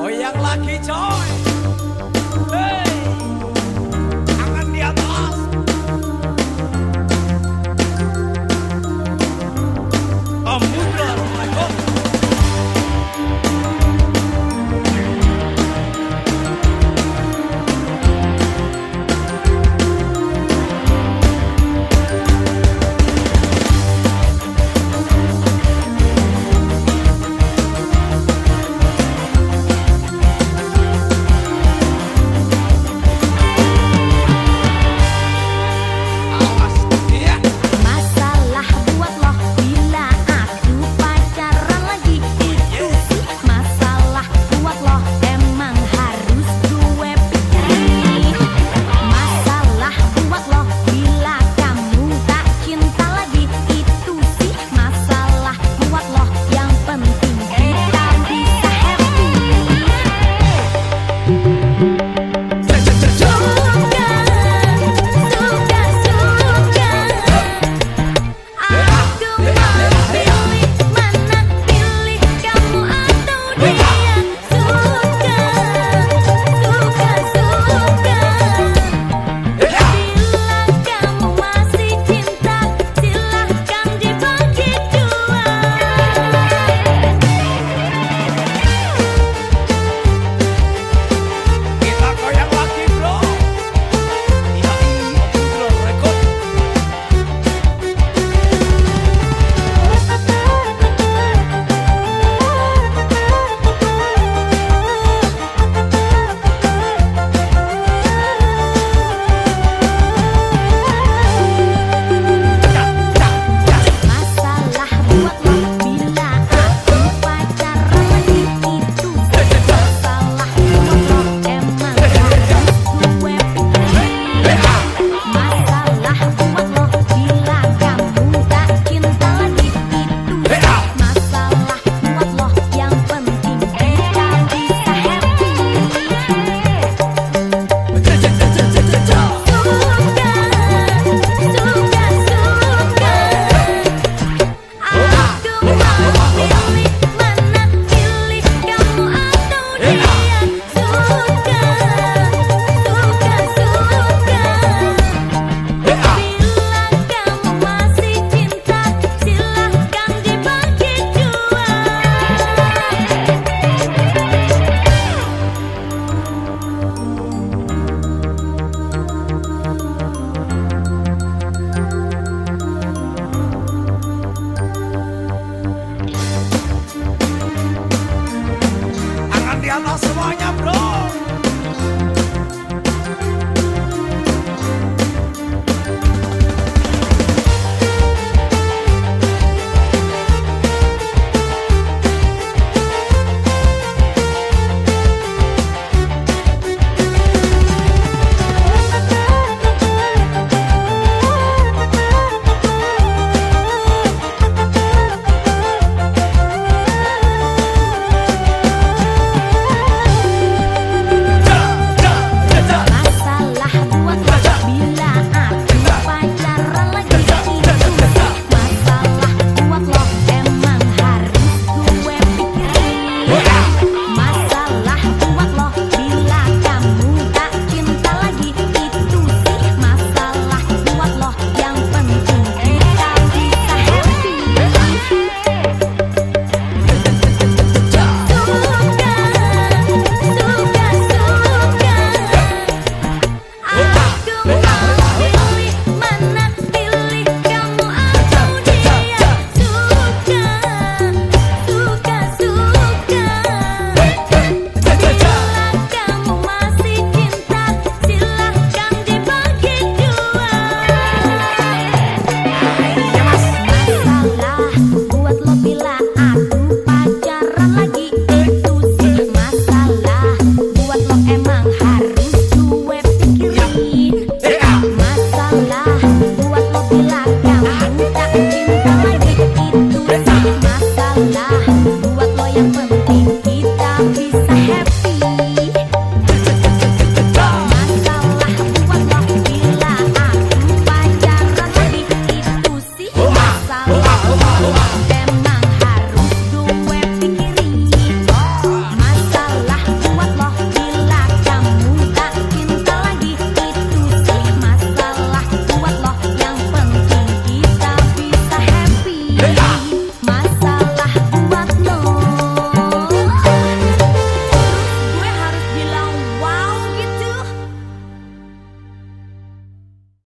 Oh yang laki coy hey. Asama